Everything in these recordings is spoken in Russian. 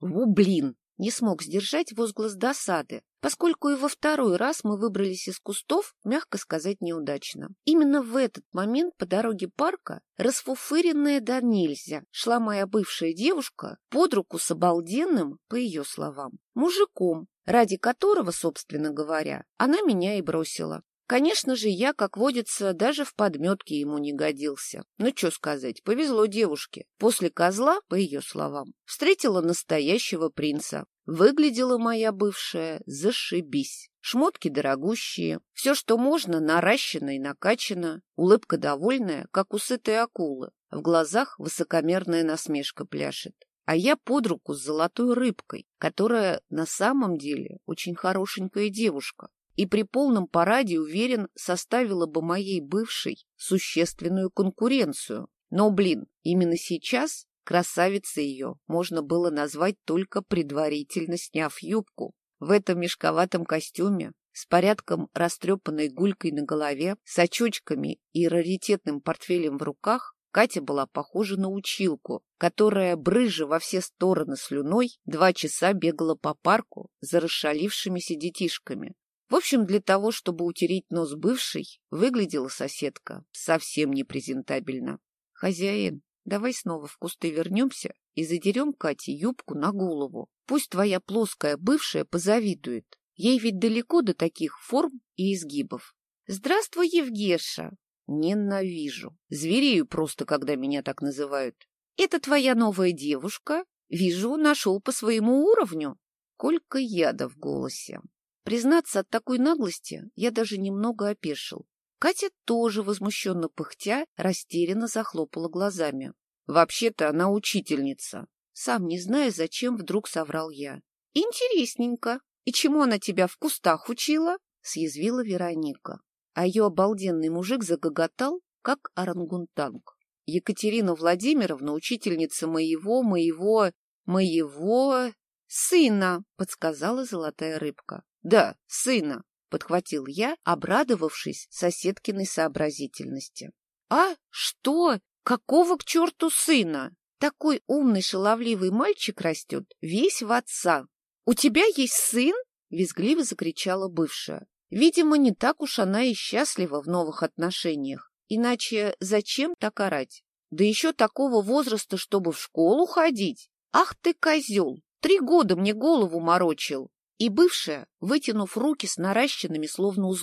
Ву, блин! Не смог сдержать возглас досады, поскольку и во второй раз мы выбрались из кустов, мягко сказать, неудачно. Именно в этот момент по дороге парка, расфуфыренная до нельзя, шла моя бывшая девушка под руку с обалденным, по ее словам, мужиком, ради которого, собственно говоря, она меня и бросила. Конечно же, я, как водится, даже в подметке ему не годился. Ну, что сказать, повезло девушке. После козла, по ее словам, встретила настоящего принца. Выглядела моя бывшая зашибись. Шмотки дорогущие, все, что можно, наращено и накачано, улыбка довольная, как у сытой акулы. В глазах высокомерная насмешка пляшет. А я под руку с золотой рыбкой, которая на самом деле очень хорошенькая девушка и при полном параде, уверен, составила бы моей бывшей существенную конкуренцию. Но, блин, именно сейчас красавицей ее можно было назвать только предварительно сняв юбку. В этом мешковатом костюме, с порядком растрепанной гулькой на голове, с очочками и раритетным портфелем в руках, Катя была похожа на училку, которая, брыжа во все стороны слюной, два часа бегала по парку за расшалившимися детишками, в общем, для того, чтобы утереть нос бывшей, выглядела соседка совсем непрезентабельно. Хозяин, давай снова в кусты вернемся и задерем Кате юбку на голову. Пусть твоя плоская бывшая позавидует. Ей ведь далеко до таких форм и изгибов. Здравствуй, Евгеша. Ненавижу. Зверею просто, когда меня так называют. Это твоя новая девушка? Вижу, нашел по своему уровню. Сколько яда в голосе. Признаться, от такой наглости я даже немного опешил. Катя тоже, возмущенно пыхтя, растерянно захлопала глазами. Вообще-то она учительница. Сам не зная, зачем вдруг соврал я. Интересненько. И чему она тебя в кустах учила? Съязвила Вероника. А ее обалденный мужик загоготал, как орангутанг. Екатерина Владимировна, учительница моего, моего, моего... сына, подсказала золотая рыбка. Да, сына, подхватил я, обрадовавшись соседкиной сообразительности. А что? Какого к черту сына? Такой умный шаловливый мальчик растет, весь в отца. У тебя есть сын? Визгливо закричала бывшая. Видимо, не так уж она и счастлива в новых отношениях. Иначе зачем так орать? Да еще такого возраста, чтобы в школу ходить. Ах ты, козел! Три года мне голову морочил. И бывшая, вытянув руки с наращенными, словно у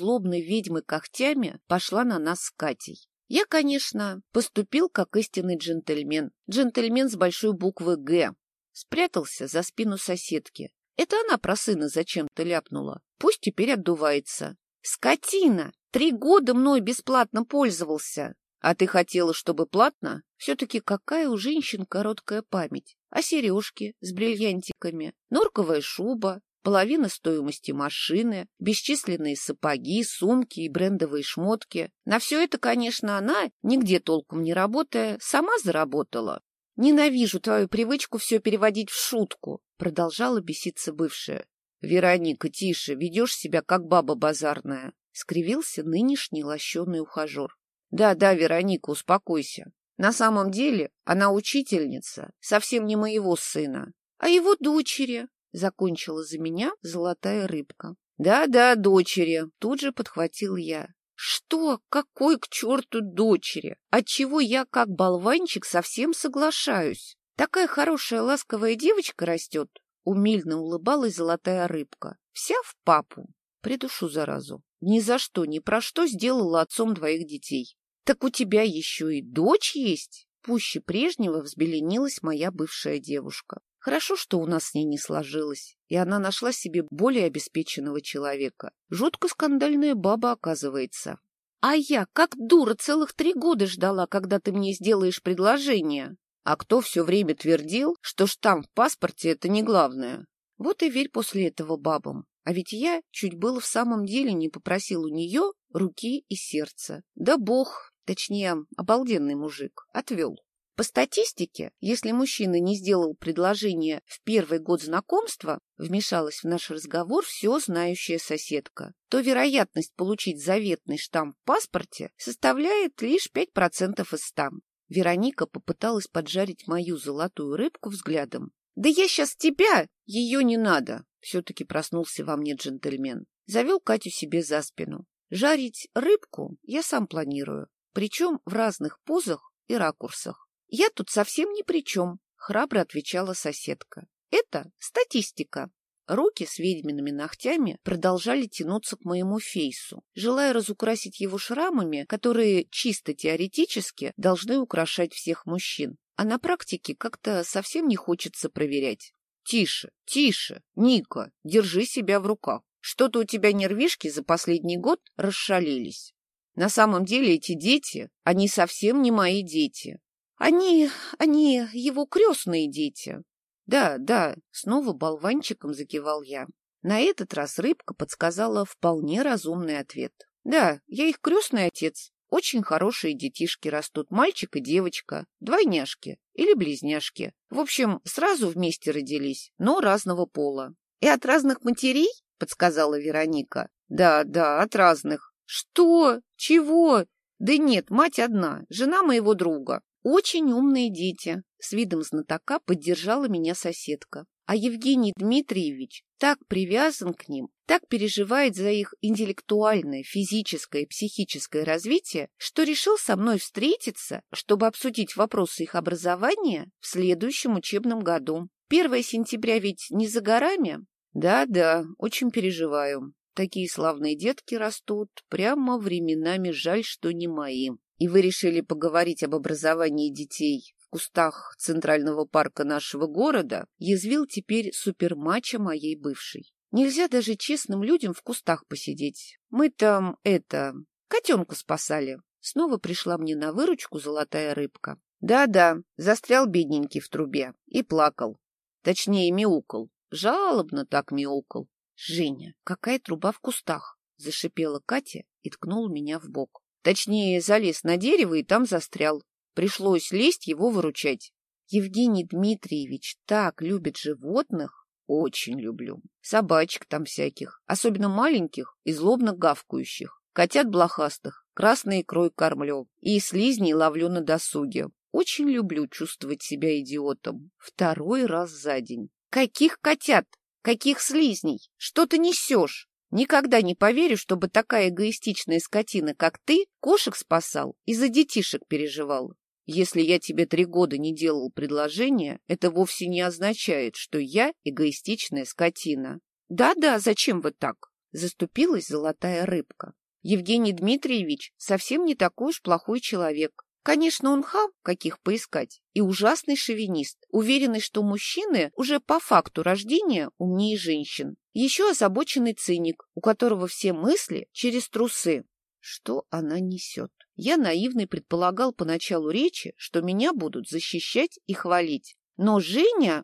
ведьмы, когтями, пошла на нас с Катей. Я, конечно, поступил как истинный джентльмен. Джентльмен с большой буквы «Г». Спрятался за спину соседки. Это она про сына зачем-то ляпнула. Пусть теперь отдувается. Скотина! Три года мной бесплатно пользовался. А ты хотела, чтобы платно? Все-таки какая у женщин короткая память. А сережки с бриллиантиками, норковая шуба, половина стоимости машины, бесчисленные сапоги, сумки и брендовые шмотки. На все это, конечно, она, нигде толком не работая, сама заработала. «Ненавижу твою привычку все переводить в шутку», — продолжала беситься бывшая. «Вероника, тише, ведешь себя как баба базарная», — скривился нынешний лощеный ухажер. «Да-да, Вероника, успокойся. На самом деле она учительница, совсем не моего сына, а его дочери, Закончила за меня золотая рыбка. Да-да, дочери, тут же подхватил я. Что? Какой к черту дочери? Отчего я, как болванчик, совсем соглашаюсь? Такая хорошая ласковая девочка растет. Умильно улыбалась золотая рыбка. Вся в папу. Придушу заразу. Ни за что, ни про что сделала отцом двоих детей. Так у тебя еще и дочь есть? Пуще прежнего взбеленилась моя бывшая девушка. Хорошо, что у нас с ней не сложилось, и она нашла себе более обеспеченного человека. Жутко скандальная баба, оказывается. А я, как дура, целых три года ждала, когда ты мне сделаешь предложение. А кто все время твердил, что штамп в паспорте — это не главное? Вот и верь после этого бабам. А ведь я чуть было в самом деле не попросил у нее руки и сердца. Да бог, точнее, обалденный мужик, отвел. По статистике, если мужчина не сделал предложение в первый год знакомства, вмешалась в наш разговор все знающая соседка, то вероятность получить заветный штамп в паспорте составляет лишь 5% из 100. Вероника попыталась поджарить мою золотую рыбку взглядом. Да я сейчас тебя! Ее не надо! Все-таки проснулся во мне джентльмен. Завел Катю себе за спину. Жарить рыбку я сам планирую, причем в разных позах и ракурсах. Я тут совсем ни при чем, храбро отвечала соседка. Это статистика. Руки с ведьмиными ногтями продолжали тянуться к моему фейсу, желая разукрасить его шрамами, которые чисто теоретически должны украшать всех мужчин. А на практике как-то совсем не хочется проверять. Тише, тише, Ника, держи себя в руках. Что-то у тебя нервишки за последний год расшалились. На самом деле эти дети, они совсем не мои дети. Они, они его крестные дети. Да, да, снова болванчиком закивал я. На этот раз рыбка подсказала вполне разумный ответ. Да, я их крестный отец. Очень хорошие детишки растут, мальчик и девочка, двойняшки или близняшки. В общем, сразу вместе родились, но разного пола. И от разных матерей? — подсказала Вероника. «Да, да, от разных». «Что? Чего?» «Да нет, мать одна, жена моего друга. Очень умные дети». С видом знатока поддержала меня соседка. А Евгений Дмитриевич так привязан к ним, так переживает за их интеллектуальное, физическое и психическое развитие, что решил со мной встретиться, чтобы обсудить вопросы их образования в следующем учебном году. 1 сентября ведь не за горами, да-да, очень переживаю. Такие славные детки растут, прямо временами жаль, что не мои. И вы решили поговорить об образовании детей в кустах Центрального парка нашего города, язвил теперь супермача моей бывшей. Нельзя даже честным людям в кустах посидеть. Мы там, это, котенка спасали. Снова пришла мне на выручку золотая рыбка. Да-да, застрял бедненький в трубе и плакал. Точнее, мяукал. Жалобно так мяукал. — Женя, какая труба в кустах? — зашипела Катя и ткнула меня в бок. Точнее, залез на дерево и там застрял. Пришлось лезть его выручать. Евгений Дмитриевич так любит животных. Очень люблю. Собачек там всяких, особенно маленьких и злобно гавкающих. Котят блохастых, красной икрой кормлю и слизней ловлю на досуге. Очень люблю чувствовать себя идиотом. Второй раз за день. Каких котят? Каких слизней? Что ты несешь? Никогда не поверю, чтобы такая эгоистичная скотина, как ты, кошек спасал и за детишек переживал. Если я тебе три года не делал предложение, это вовсе не означает, что я эгоистичная скотина. Да-да, зачем вы так? Заступилась золотая рыбка. Евгений Дмитриевич совсем не такой уж плохой человек. Конечно, он хам, каких поискать, и ужасный шовинист, уверенный, что мужчины уже по факту рождения умнее женщин. Еще озабоченный циник, у которого все мысли через трусы. Что она несет? Я наивный предполагал по началу речи, что меня будут защищать и хвалить. Но Женя...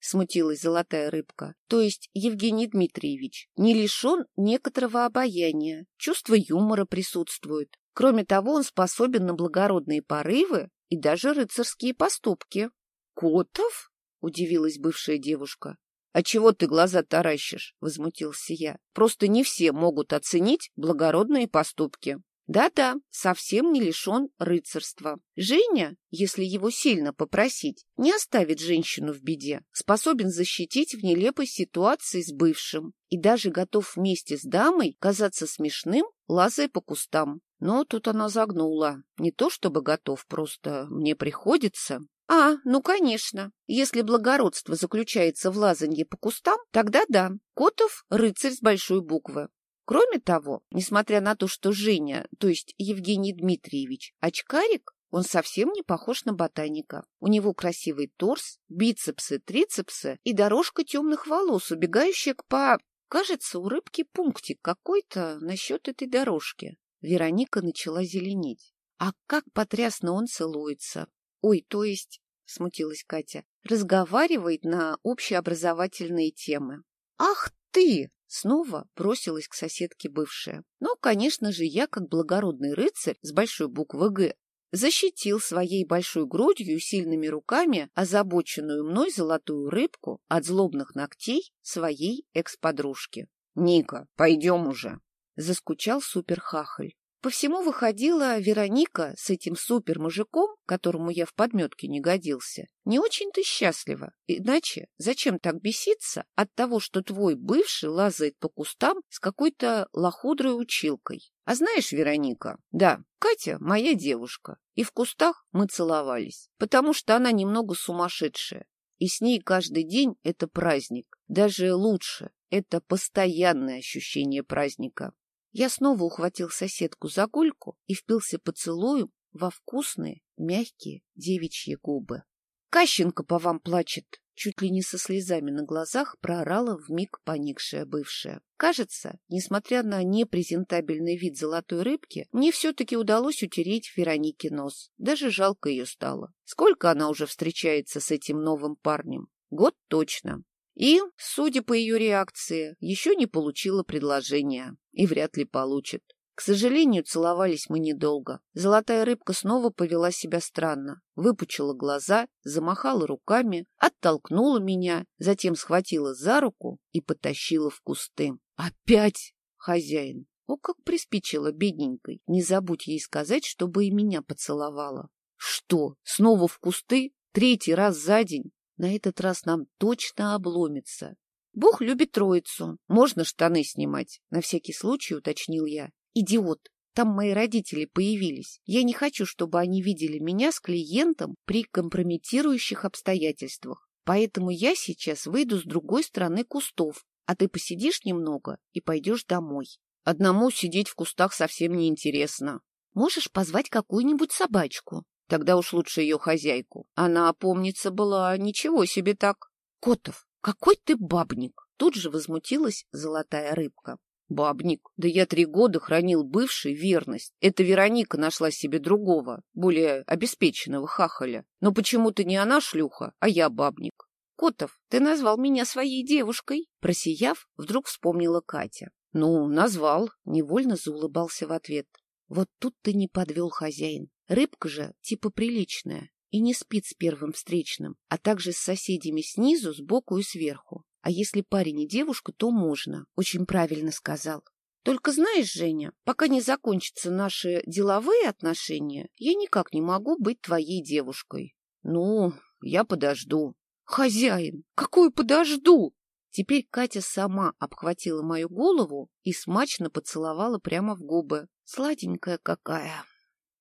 смутилась золотая рыбка, то есть Евгений Дмитриевич, не лишен некоторого обаяния, чувство юмора присутствует. Кроме того, он способен на благородные порывы и даже рыцарские поступки. — Котов? — удивилась бывшая девушка. — А чего ты глаза таращишь? — возмутился я. — Просто не все могут оценить благородные поступки. Да-да, совсем не лишен рыцарства. Женя, если его сильно попросить, не оставит женщину в беде, способен защитить в нелепой ситуации с бывшим и даже готов вместе с дамой казаться смешным, лазая по кустам. Но тут она загнула. Не то чтобы готов, просто мне приходится. А, ну, конечно. Если благородство заключается в лазанье по кустам, тогда да. Котов — рыцарь с большой буквы. Кроме того, несмотря на то, что Женя, то есть Евгений Дмитриевич, очкарик, он совсем не похож на ботаника. У него красивый торс, бицепсы, трицепсы и дорожка темных волос, убегающая к по... Кажется, у рыбки пунктик какой-то насчет этой дорожки. Вероника начала зеленеть. А как потрясно он целуется. Ой, то есть, смутилась Катя, разговаривает на общеобразовательные темы. Ах ты! Снова бросилась к соседке бывшая. Но, конечно же, я, как благородный рыцарь с большой буквы «Г», защитил своей большой грудью и сильными руками озабоченную мной золотую рыбку от злобных ногтей своей экс-подружки. — Ника, пойдем уже. Заскучал суперхахаль. По всему выходила Вероника с этим супер-мужиком, которому я в подметке не годился, не очень-то счастлива. Иначе зачем так беситься от того, что твой бывший лазает по кустам с какой-то лохудрой училкой? А знаешь, Вероника, да, Катя моя девушка, и в кустах мы целовались, потому что она немного сумасшедшая. И с ней каждый день это праздник. Даже лучше, это постоянное ощущение праздника. Я снова ухватил соседку за гульку и впился поцелуем во вкусные, мягкие девичьи губы. «Кащенко по вам плачет!» Чуть ли не со слезами на глазах проорала вмиг поникшая бывшая. Кажется, несмотря на непрезентабельный вид золотой рыбки, мне все-таки удалось утереть Веронике нос. Даже жалко ее стало. Сколько она уже встречается с этим новым парнем? Год точно. И, судя по ее реакции, еще не получила предложения и вряд ли получит. К сожалению, целовались мы недолго. Золотая рыбка снова повела себя странно, выпучила глаза, замахала руками, оттолкнула меня, затем схватила за руку и потащила в кусты. «Опять, хозяин!» О, как приспичило бедненькой. Не забудь ей сказать, чтобы и меня поцеловала. Что, снова в кусты? Третий раз за день? На этот раз нам точно обломится. Бог любит троицу. Можно штаны снимать, на всякий случай уточнил я. Идиот, там мои родители появились. Я не хочу, чтобы они видели меня с клиентом при компрометирующих обстоятельствах. Поэтому я сейчас выйду с другой стороны кустов, а ты посидишь немного и пойдешь домой. Одному сидеть в кустах совсем неинтересно. Можешь позвать какую-нибудь собачку. Тогда уж лучше ее хозяйку. Она, помнится, была ничего себе так. Котов, какой ты бабник! Тут же возмутилась золотая рыбка. Бабник, да я три года хранил бывший верность. Эта Вероника нашла себе другого, более обеспеченного хахаля. Но почему-то не она шлюха, а я бабник. Котов, ты назвал меня своей девушкой? Просияв, вдруг вспомнила Катя. Ну, назвал, невольно заулыбался в ответ. Вот тут ты не подвел хозяин. Рыбка же типа приличная и не спит с первым встречным, а также с соседями снизу, сбоку и сверху. А если парень и девушка, то можно. Очень правильно сказал. Только знаешь, Женя, пока не закончатся наши деловые отношения, я никак не могу быть твоей девушкой. Ну, я подожду. Хозяин, какую подожду? Теперь Катя сама обхватила мою голову и смачно поцеловала прямо в губы. Сладенькая какая.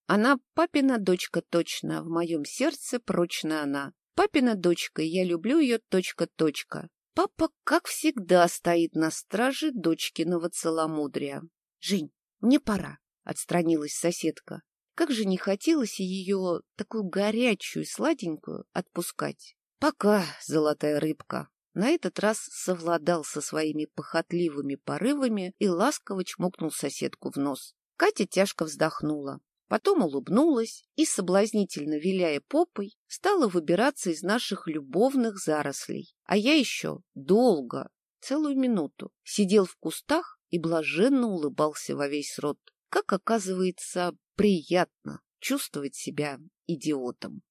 Она папина дочка точно, в моем сердце прочно она. Папина дочка, я люблю ее точка-точка. Папа, как всегда, стоит на страже дочкиного целомудрия. — Жень, мне пора, — отстранилась соседка. Как же не хотелось ее, такую горячую, сладенькую, отпускать. — Пока, золотая рыбка. На этот раз совладал со своими похотливыми порывами и ласково чмокнул соседку в нос. Катя тяжко вздохнула. Потом улыбнулась и, соблазнительно виляя попой, стала выбираться из наших любовных зарослей. А я еще долго, целую минуту, сидел в кустах и блаженно улыбался во весь рот. Как оказывается, приятно чувствовать себя идиотом.